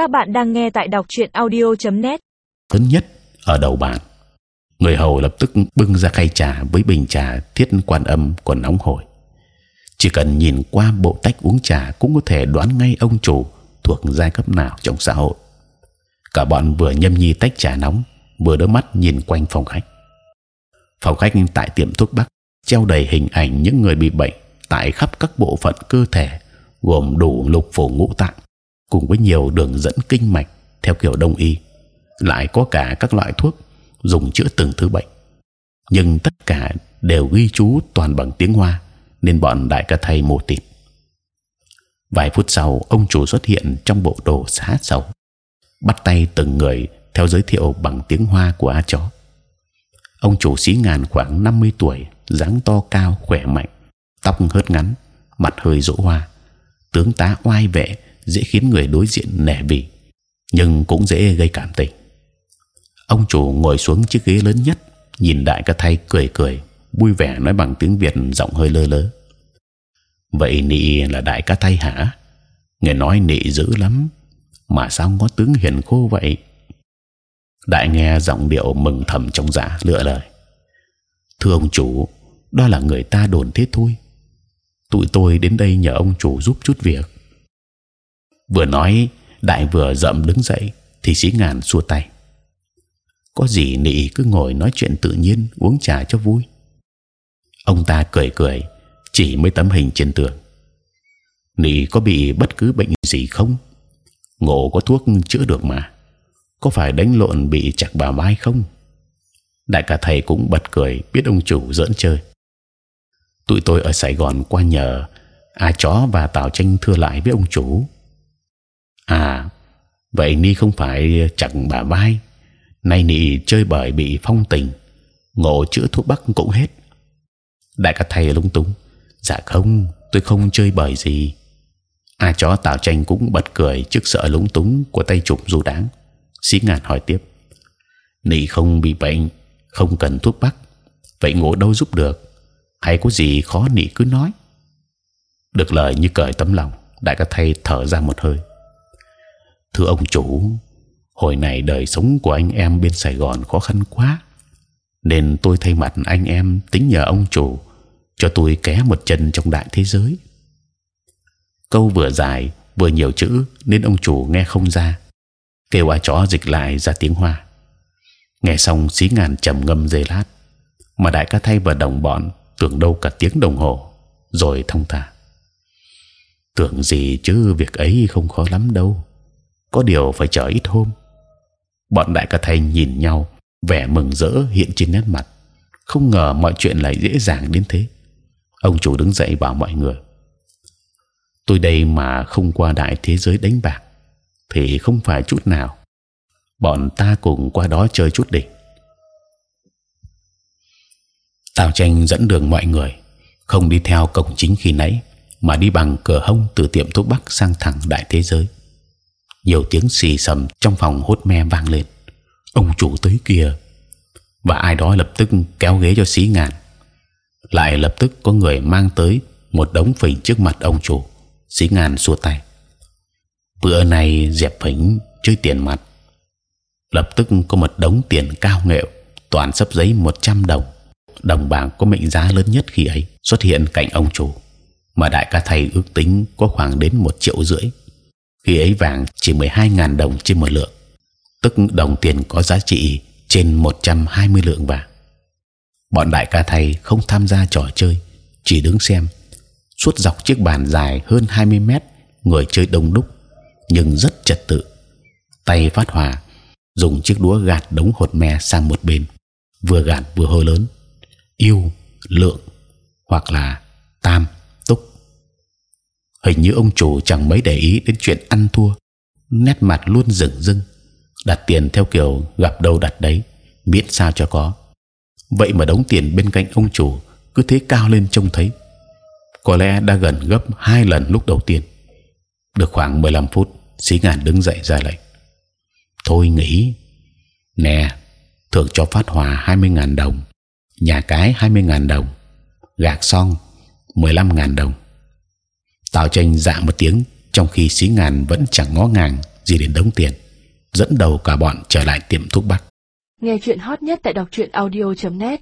Các bạn đang nghe tại đọc truyện audio.net. lớn nhất ở đầu bàn. Người hầu lập tức bưng ra khay trà với bình trà thiết quan âm còn nóng hổi. Chỉ cần nhìn qua bộ tách uống trà cũng có thể đoán ngay ông chủ thuộc giai cấp nào trong xã hội. Cả bọn vừa nhâm nhi tách trà nóng, vừa đỡ mắt nhìn quanh phòng khách. Phòng khách tại tiệm thuốc bắc treo đầy hình ảnh những người bị bệnh tại khắp các bộ phận cơ thể, gồm đủ lục phủ ngũ tạng, cùng với nhiều đường dẫn kinh mạch theo kiểu đông y, lại có cả các loại thuốc dùng chữa từng thứ bệnh. Nhưng tất cả đều ghi chú toàn bằng tiếng Hoa, nên bọn đại ca thầy mù tịt. Vài phút sau, ông chủ xuất hiện trong bộ đồ xá xấu, bắt tay từng người theo giới thiệu bằng tiếng Hoa của A chó. Ông chủ xí ngàn khoảng 50 tuổi, dáng to cao, khỏe mạnh, tóc hớt ngắn, mặt hơi rũ hoa, tướng tá oai vệ, dễ khiến người đối diện nể bỉ, nhưng cũng dễ gây cảm tình. Ông chủ ngồi xuống chiếc ghế lớn nhất, nhìn đại ca thay cười cười, vui vẻ nói bằng tiếng Việt giọng hơi lơ lớ. Vậy nị là đại ca thay hả? Nghe nói nị dữ lắm, mà sao có tướng hiền khô vậy? Đại nghe giọng điệu mừng thầm trong dạ lựa lời. Thưa ông chủ, đó là người ta đồn thế thôi. Tụi tôi đến đây nhờ ông chủ giúp chút việc. Vừa nói, đại vừa dậm đứng dậy, thì sĩ ngàn xua tay. Có gì nị cứ ngồi nói chuyện tự nhiên, uống trà cho vui. Ông ta cười cười, chỉ mấy tấm hình trên tường. Nị có bị bất cứ bệnh gì không? Ngộ có thuốc chữa được mà. Có phải đánh lộn bị chặt bà mai không? Đại ca thầy cũng bật cười, biết ông chủ giỡn chơi. Tụi tôi ở Sài Gòn qua nhờ A chó và Tào tranh thưa lại với ông chủ. À, vậy ni không phải chẳng bà vai. Nay nị chơi bời bị phong tình, ngộ chữa thuốc bắc cũng hết. Đại ca thầy lung túng. Dạ không, tôi không chơi bời gì. A chó Tào tranh cũng bật cười trước sợ lúng túng của tay chụp dù đáng. Xí ngàn hỏi tiếp. Nị không bị bệnh, không cần thuốc bắc, vậy ngộ đâu giúp được? hay có gì khó nị cứ nói được lời như cởi tấm lòng đại ca thầy thở ra một hơi thưa ông chủ, hồi này đời sống của anh em bên Sài Gòn khó khăn quá, nên tôi thay mặt anh em tính nhờ ông chủ cho tôi ké một chân trong đại thế giới. Câu vừa dài, vừa nhiều chữ nên ông chủ nghe không ra. Kêu a chó dịch lại ra tiếng hoa. Nghe xong, xí ngàn trầm ngâm dây lát, mà đại ca thay và đồng bọn tưởng đâu cả tiếng đồng hồ, rồi thông thả tưởng gì chứ, việc ấy không khó lắm đâu có điều phải chờ ít hôm. Bọn đại ca thầy nhìn nhau vẻ mừng rỡ hiện trên nét mặt. Không ngờ mọi chuyện lại dễ dàng đến thế. Ông chủ đứng dậy bảo mọi người tôi đây mà không qua đại thế giới đánh bạc thì không phải chút nào. Bọn ta cùng qua đó chơi chút đỉnh Tào tranh dẫn đường mọi người, không đi theo cổng chính khi nãy, mà đi bằng cửa hông từ tiệm thuốc bắc sang thẳng đại thế giới. Nhiều tiếng xì sầm trong phòng hốt me vang lên. Ông chủ tới kia, và ai đó lập tức kéo ghế cho xí ngàn. Lại lập tức có người mang tới một đống phỉnh trước mặt ông chủ. Xí ngàn xua tay. Bữa này dẹp phỉnh chơi tiền mặt. Lập tức có một đống tiền cao nghệu, toàn sấp giấy 100 đồng đồng bạc có mệnh giá lớn nhất khi ấy xuất hiện cạnh ông chủ mà đại ca thầy ước tính có khoảng đến một triệu rưỡi khi ấy vàng chỉ 12.000 đồng trên một lượng, tức đồng tiền có giá trị trên 120 lượng vàng. Bọn đại ca thầy không tham gia trò chơi, chỉ đứng xem. Suốt dọc chiếc bàn dài hơn 20 mét người chơi đông đúc, nhưng rất trật tự. Tay phát hòa dùng chiếc đũa gạt đống hột me sang một bên, vừa gạt vừa hô lớn, yêu, lượng, hoặc là tam hình như ông chủ chẳng mấy để ý đến chuyện ăn thua. Nét mặt luôn rừng rưng. Đặt tiền theo kiểu gặp đâu đặt đấy miễn sao cho có. Vậy mà đóng tiền bên cạnh ông chủ cứ thế cao lên trông thấy. Có lẽ đã gần gấp hai lần lúc đầu tiên. Được khoảng 15 phút xí ngàn đứng dậy ra lệnh. Thôi nghỉ. Nè thưởng cho phát hòa 20.000 đồng nhà cái 20.000 đồng, gạc xong 15.000 đồng. Tào tranh dạ một tiếng, trong khi xí ngàn vẫn chẳng ngó ngàng gì đến đống tiền, dẫn đầu cả bọn trở lại tiệm thuốc bắc. Nghe chuyện hot nhất tại đọc truyện audio.net